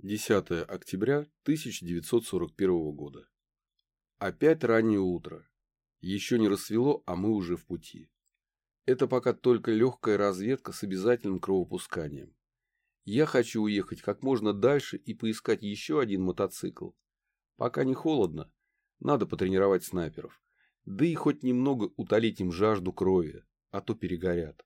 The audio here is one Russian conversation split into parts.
10 октября 1941 года. Опять раннее утро. Еще не рассвело, а мы уже в пути. Это пока только легкая разведка с обязательным кровопусканием. Я хочу уехать как можно дальше и поискать еще один мотоцикл. Пока не холодно, надо потренировать снайперов. Да и хоть немного утолить им жажду крови, а то перегорят.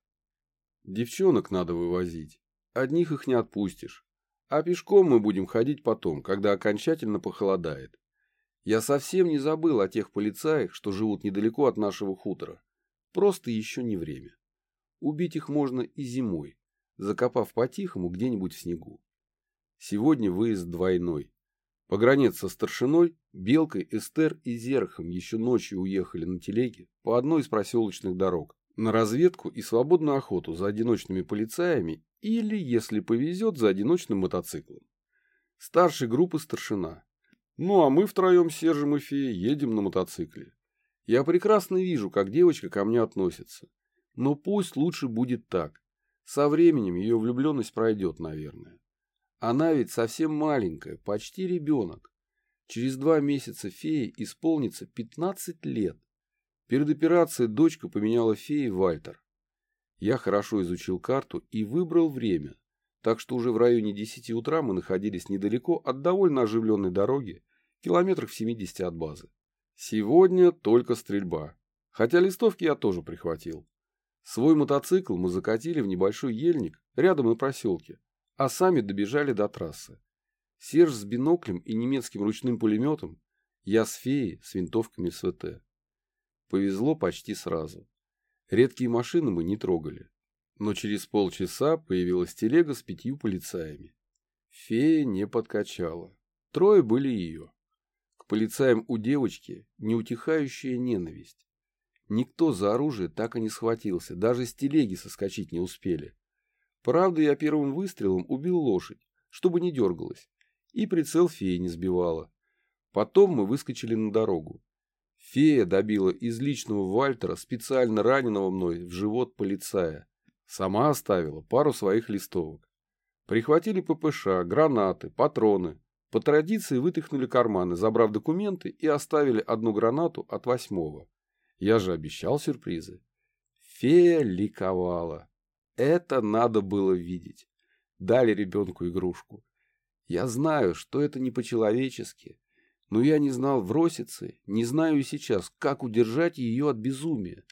Девчонок надо вывозить. Одних их не отпустишь. А пешком мы будем ходить потом, когда окончательно похолодает. Я совсем не забыл о тех полицаях, что живут недалеко от нашего хутора. Просто еще не время. Убить их можно и зимой, закопав по-тихому где-нибудь в снегу. Сегодня выезд двойной. Погранец со старшиной, Белкой, Эстер и Зерхом еще ночью уехали на телеге по одной из проселочных дорог на разведку и свободную охоту за одиночными полицаями или, если повезет, за одиночным мотоциклом. Старшей группы старшина. Ну, а мы втроем с Сержем и Феей едем на мотоцикле. Я прекрасно вижу, как девочка ко мне относится. Но пусть лучше будет так. Со временем ее влюбленность пройдет, наверное. Она ведь совсем маленькая, почти ребенок. Через два месяца фее исполнится 15 лет. Перед операцией дочка поменяла феи Вальтер. Я хорошо изучил карту и выбрал время, так что уже в районе 10 утра мы находились недалеко от довольно оживленной дороги, километрах в 70 от базы. Сегодня только стрельба, хотя листовки я тоже прихватил. Свой мотоцикл мы закатили в небольшой ельник рядом на проселке, а сами добежали до трассы. Серж с биноклем и немецким ручным пулеметом, я с феей с винтовками СВТ. Повезло почти сразу. Редкие машины мы не трогали. Но через полчаса появилась телега с пятью полицаями. Фея не подкачала. Трое были ее. К полицаям у девочки неутихающая ненависть. Никто за оружие так и не схватился, даже с телеги соскочить не успели. Правда, я первым выстрелом убил лошадь, чтобы не дергалась, и прицел феи не сбивала. Потом мы выскочили на дорогу. Фея добила из личного Вальтера специально раненого мной в живот полицая. Сама оставила пару своих листовок. Прихватили ППШ, гранаты, патроны. По традиции вытряхнули карманы, забрав документы и оставили одну гранату от восьмого. Я же обещал сюрпризы. Фея ликовала. Это надо было видеть. Дали ребенку игрушку. Я знаю, что это не по-человечески, но я не знал в Росице, не знаю и сейчас, как удержать ее от безумия.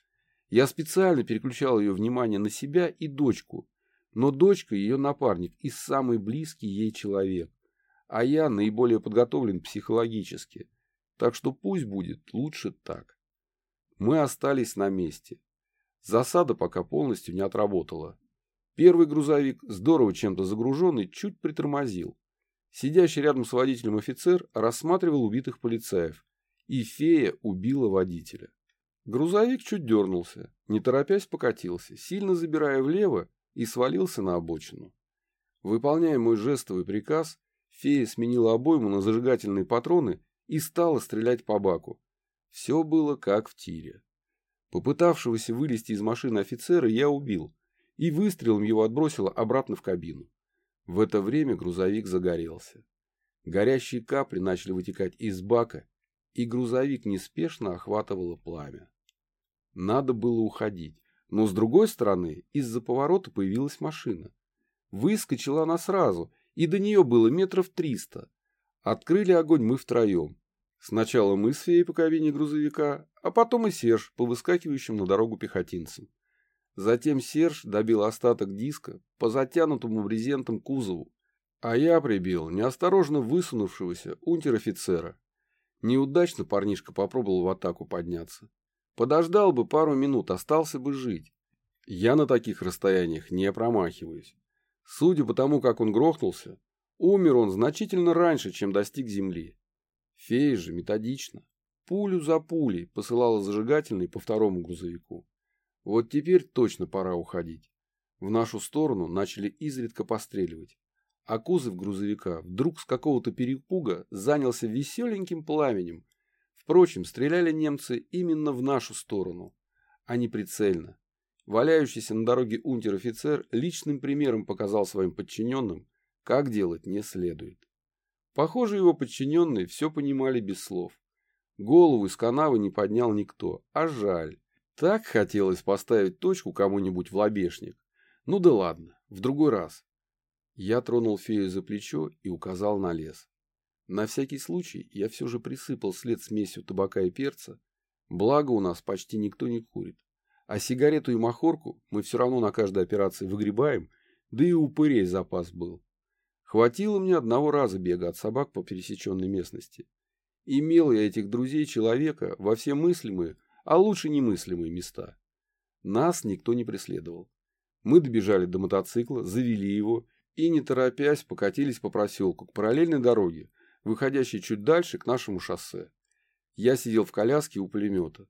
Я специально переключал ее внимание на себя и дочку, но дочка ее напарник и самый близкий ей человек, а я наиболее подготовлен психологически, так что пусть будет лучше так. Мы остались на месте. Засада пока полностью не отработала. Первый грузовик, здорово чем-то загруженный, чуть притормозил. Сидящий рядом с водителем офицер рассматривал убитых полицаев, и фея убила водителя. Грузовик чуть дернулся, не торопясь покатился, сильно забирая влево и свалился на обочину. Выполняя мой жестовый приказ, фея сменила обойму на зажигательные патроны и стала стрелять по баку. Все было как в тире. Попытавшегося вылезти из машины офицера я убил и выстрелом его отбросило обратно в кабину. В это время грузовик загорелся. Горящие капли начали вытекать из бака, и грузовик неспешно охватывало пламя. Надо было уходить, но с другой стороны из-за поворота появилась машина. Выскочила она сразу, и до нее было метров триста. Открыли огонь мы втроем. Сначала мы с феей по кабине грузовика, а потом и Серж по выскакивающим на дорогу пехотинцам. Затем Серж добил остаток диска по затянутому брезентом кузову, а я прибил неосторожно высунувшегося унтер-офицера. Неудачно парнишка попробовал в атаку подняться. Подождал бы пару минут, остался бы жить. Я на таких расстояниях не промахиваюсь. Судя по тому, как он грохнулся, умер он значительно раньше, чем достиг земли. Фея же методично, пулю за пулей посылала зажигательный по второму грузовику. Вот теперь точно пора уходить. В нашу сторону начали изредка постреливать, а кузов грузовика вдруг с какого-то перепуга занялся веселеньким пламенем. Впрочем, стреляли немцы именно в нашу сторону, а не прицельно. Валяющийся на дороге унтер-офицер личным примером показал своим подчиненным, как делать не следует. Похоже, его подчиненные все понимали без слов. Голову из канавы не поднял никто, а жаль. Так хотелось поставить точку кому-нибудь в лобешник. Ну да ладно, в другой раз. Я тронул фею за плечо и указал на лес. На всякий случай я все же присыпал след смесью табака и перца, благо у нас почти никто не курит. А сигарету и махорку мы все равно на каждой операции выгребаем, да и упырей запас был. Хватило мне одного раза бега от собак по пересеченной местности. Имел я этих друзей человека во все мыслимые, а лучше немыслимые места. Нас никто не преследовал. Мы добежали до мотоцикла, завели его и, не торопясь, покатились по проселку к параллельной дороге, выходящей чуть дальше к нашему шоссе. Я сидел в коляске у пулемета.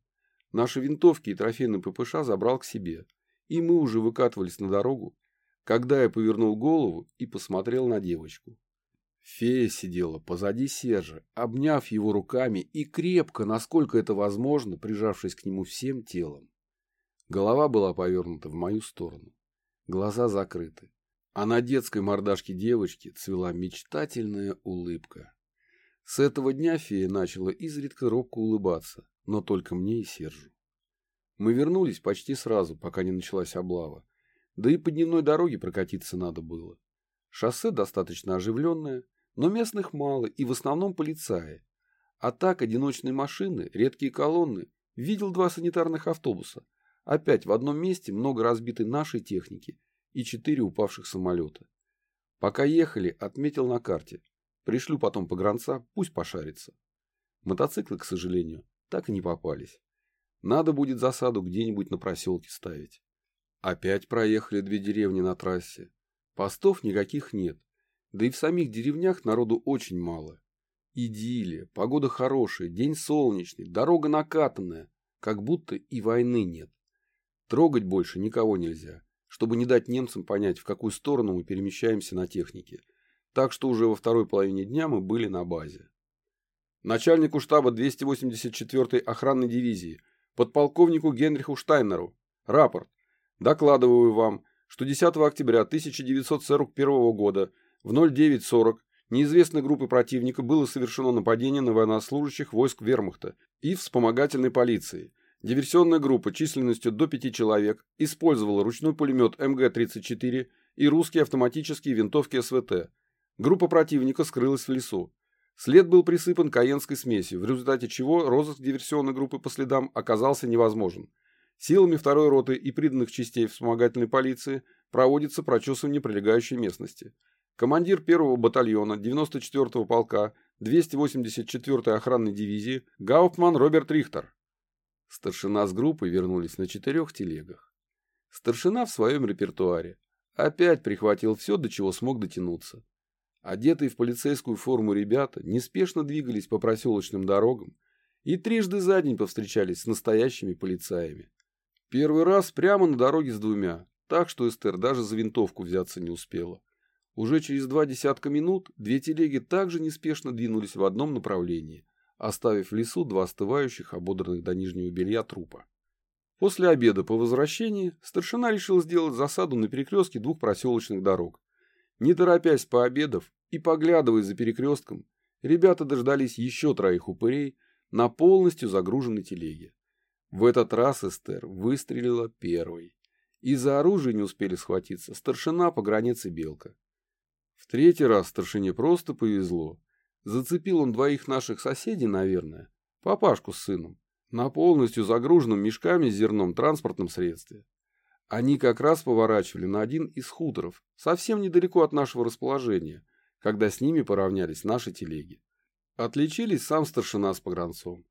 Наши винтовки и трофейный ППШ забрал к себе, и мы уже выкатывались на дорогу, когда я повернул голову и посмотрел на девочку. Фея сидела позади Сержа, обняв его руками и крепко, насколько это возможно, прижавшись к нему всем телом. Голова была повернута в мою сторону, глаза закрыты, а на детской мордашке девочки цвела мечтательная улыбка. С этого дня фея начала изредка робко улыбаться, но только мне и Сержу. Мы вернулись почти сразу, пока не началась облава, да и по дневной дороге прокатиться надо было. Шоссе достаточно оживленное, но местных мало и в основном полицаи. А так одиночные машины, редкие колонны. Видел два санитарных автобуса. Опять в одном месте много разбитой нашей техники и четыре упавших самолета. Пока ехали, отметил на карте. Пришлю потом погранца, пусть пошарится. Мотоциклы, к сожалению, так и не попались. Надо будет засаду где-нибудь на проселке ставить. Опять проехали две деревни на трассе. Постов никаких нет. Да и в самих деревнях народу очень мало. Идиллия, погода хорошая, день солнечный, дорога накатанная, как будто и войны нет. Трогать больше никого нельзя, чтобы не дать немцам понять, в какую сторону мы перемещаемся на технике. Так что уже во второй половине дня мы были на базе. Начальнику штаба 284-й охранной дивизии, подполковнику Генриху Штайнеру. Рапорт. Докладываю вам, что 10 октября 1941 года в 09.40 неизвестной группы противника было совершено нападение на военнослужащих войск вермахта и вспомогательной полиции. Диверсионная группа численностью до 5 человек использовала ручной пулемет МГ-34 и русские автоматические винтовки СВТ. Группа противника скрылась в лесу. След был присыпан каенской смесью, в результате чего розыск диверсионной группы по следам оказался невозможен. Силами второй роты и приданных частей вспомогательной полиции проводится прочесывание прилегающей местности. Командир первого батальона 94-го полка 284-й охранной дивизии Гауптман Роберт Рихтер. Старшина с группой вернулись на четырех телегах. Старшина в своем репертуаре. Опять прихватил все, до чего смог дотянуться. Одетые в полицейскую форму ребята неспешно двигались по проселочным дорогам и трижды за день повстречались с настоящими полицаями. Первый раз прямо на дороге с двумя, так что Эстер даже за винтовку взяться не успела. Уже через два десятка минут две телеги также неспешно двинулись в одном направлении, оставив в лесу два остывающих, ободранных до нижнего белья трупа. После обеда по возвращении старшина решил сделать засаду на перекрестке двух проселочных дорог. Не торопясь пообедав и поглядывая за перекрестком, ребята дождались еще троих упырей на полностью загруженной телеге. В этот раз Эстер выстрелила первой. Из-за оружия не успели схватиться старшина, по границе Белка. В третий раз старшине просто повезло. Зацепил он двоих наших соседей, наверное, папашку с сыном, на полностью загруженном мешками с зерном транспортном средстве. Они как раз поворачивали на один из хуторов, совсем недалеко от нашего расположения, когда с ними поравнялись наши телеги. Отличились сам старшина с погранцом.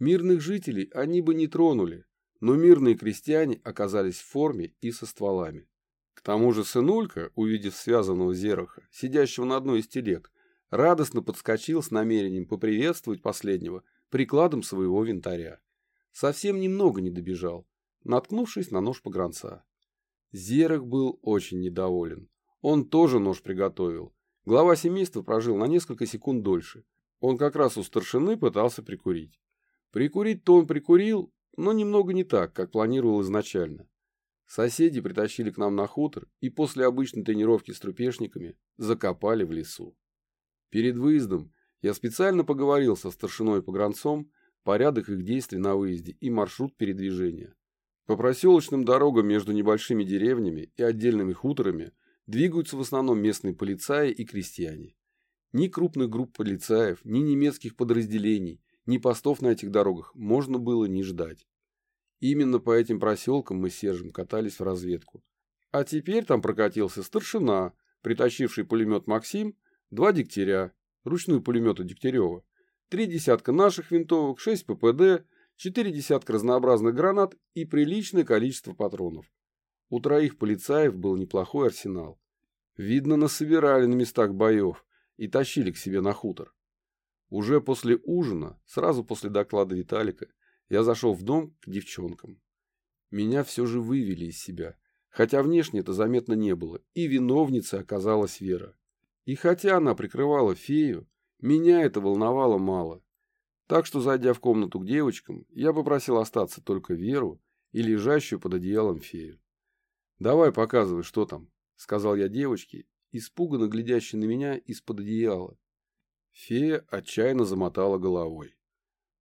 Мирных жителей они бы не тронули, но мирные крестьяне оказались в форме и со стволами. К тому же сынулька, увидев связанного зероха, сидящего на одной из телег, радостно подскочил с намерением поприветствовать последнего прикладом своего винтаря. Совсем немного не добежал, наткнувшись на нож погранца. Зерох был очень недоволен. Он тоже нож приготовил. Глава семейства прожил на несколько секунд дольше. Он как раз у старшины пытался прикурить. Прикурить-то он прикурил, но немного не так, как планировал изначально. Соседи притащили к нам на хутор и после обычной тренировки с трупешниками закопали в лесу. Перед выездом я специально поговорил со старшиной погранцом, порядок их действий на выезде и маршрут передвижения. По проселочным дорогам между небольшими деревнями и отдельными хуторами двигаются в основном местные полицаи и крестьяне. Ни крупных групп полицаев, ни немецких подразделений, ни постов на этих дорогах можно было не ждать. Именно по этим проселкам мы с Сержем катались в разведку. А теперь там прокатился старшина, притащивший пулемет «Максим», два дегтяря, ручную пулемету Дегтярева, три десятка наших винтовок, шесть ППД, четыре десятка разнообразных гранат и приличное количество патронов. У троих полицаев был неплохой арсенал. Видно, насобирали на местах боев и тащили к себе на хутор. Уже после ужина, сразу после доклада Виталика, я зашел в дом к девчонкам. Меня все же вывели из себя, хотя внешне это заметно не было, и виновницей оказалась Вера. И хотя она прикрывала фею, меня это волновало мало. Так что, зайдя в комнату к девочкам, я попросил остаться только Веру и лежащую под одеялом фею. «Давай показывай, что там», — сказал я девочке, испуганно глядящей на меня из-под одеяла. Фея отчаянно замотала головой.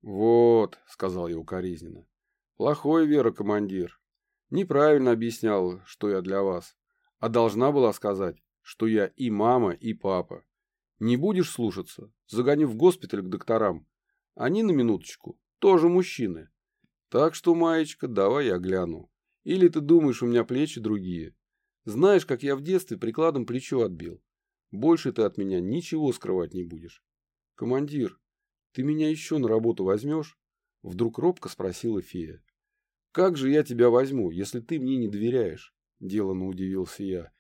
«Вот», — сказал я укоризненно, — «плохой Вера, командир. Неправильно объяснял, что я для вас, а должна была сказать, что я и мама, и папа. Не будешь слушаться, загоню в госпиталь к докторам. Они на минуточку, тоже мужчины. Так что, маечка, давай я гляну. Или ты думаешь, у меня плечи другие? Знаешь, как я в детстве прикладом плечо отбил. Больше ты от меня ничего скрывать не будешь. Командир, ты меня еще на работу возьмешь? Вдруг робко спросила фея. Как же я тебя возьму, если ты мне не доверяешь? Делано удивился я.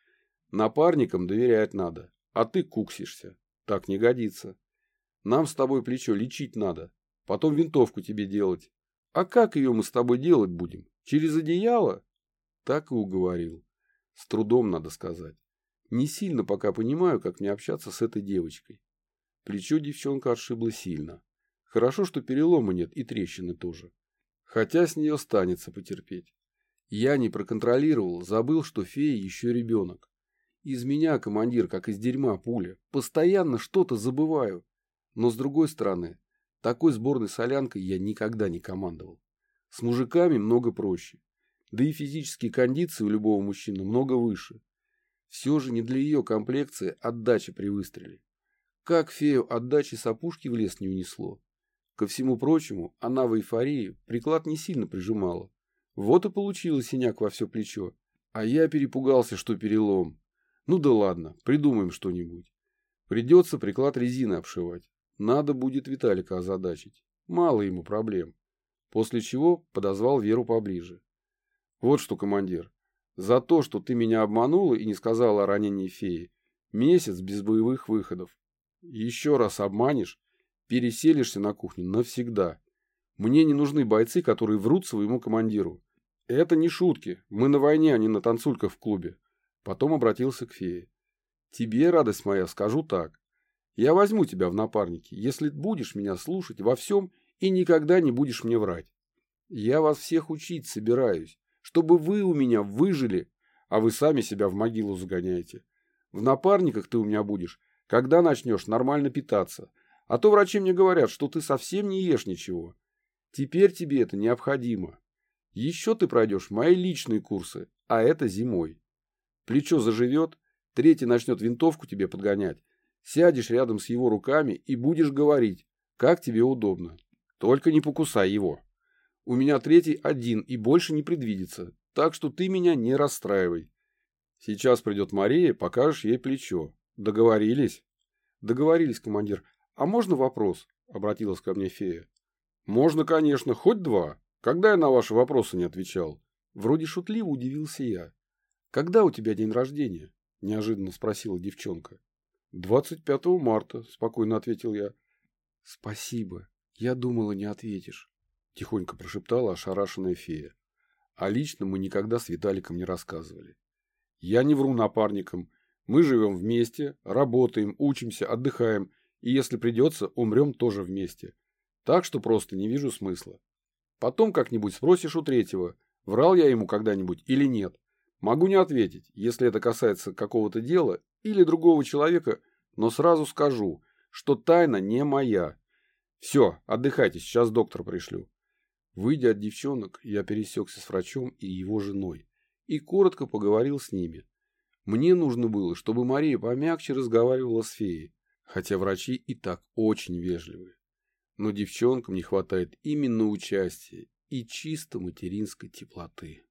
Напарникам доверять надо, а ты куксишься. Так не годится. Нам с тобой плечо лечить надо, потом винтовку тебе делать. А как ее мы с тобой делать будем? Через одеяло? Так и уговорил. С трудом, надо сказать. Не сильно пока понимаю, как мне общаться с этой девочкой. Плечо девчонка отшибло сильно. Хорошо, что перелома нет и трещины тоже. Хотя с нее станется потерпеть. Я не проконтролировал, забыл, что фея еще ребенок. Из меня, командир, как из дерьма пуля. Постоянно что-то забываю. Но с другой стороны, такой сборной солянкой я никогда не командовал. С мужиками много проще. Да и физические кондиции у любого мужчины много выше. Все же не для ее комплекции отдача при выстреле. Как фею отдачи с опушки в лес не унесло. Ко всему прочему, она в эйфории приклад не сильно прижимала. Вот и получилось синяк во все плечо. А я перепугался, что перелом. Ну да ладно, придумаем что-нибудь. Придется приклад резины обшивать. Надо будет Виталика озадачить. Мало ему проблем. После чего подозвал Веру поближе. Вот что, командир, за то, что ты меня обманула и не сказала о ранении феи, месяц без боевых выходов. Еще раз обманешь, переселишься на кухню навсегда. Мне не нужны бойцы, которые врут своему командиру. Это не шутки. Мы на войне, а не на танцульках в клубе. Потом обратился к фее. «Тебе, радость моя, скажу так. Я возьму тебя в напарники, если будешь меня слушать во всем и никогда не будешь мне врать. Я вас всех учить собираюсь, чтобы вы у меня выжили, а вы сами себя в могилу загоняете. В напарниках ты у меня будешь, когда начнешь нормально питаться. А то врачи мне говорят, что ты совсем не ешь ничего. Теперь тебе это необходимо. Еще ты пройдешь мои личные курсы, а это зимой. Плечо заживет, третий начнет винтовку тебе подгонять. Сядешь рядом с его руками и будешь говорить, как тебе удобно. Только не покусай его. У меня третий один и больше не предвидится, так что ты меня не расстраивай. Сейчас придет Мария, покажешь ей плечо. Договорились? Договорились, командир. А можно вопрос? Обратилась ко мне фея. Можно, конечно, хоть два. Когда я на ваши вопросы не отвечал? Вроде шутливо удивился я. «Когда у тебя день рождения?» – неожиданно спросила девчонка. «Двадцать пятого марта», – спокойно ответил я. «Спасибо. Я думала, не ответишь», – тихонько прошептала ошарашенная фея. А лично мы никогда с Виталиком не рассказывали. «Я не вру напарникам. Мы живем вместе, работаем, учимся, отдыхаем, и если придется, умрем тоже вместе. Так что просто не вижу смысла. Потом как-нибудь спросишь у третьего, врал я ему когда-нибудь или нет. Могу не ответить, если это касается какого-то дела или другого человека, но сразу скажу, что тайна не моя. Все, отдыхайте, сейчас доктор пришлю. Выйдя от девчонок, я пересекся с врачом и его женой и коротко поговорил с ними. Мне нужно было, чтобы Мария помягче разговаривала с феей, хотя врачи и так очень вежливые. Но девчонкам не хватает именно участия и чисто материнской теплоты.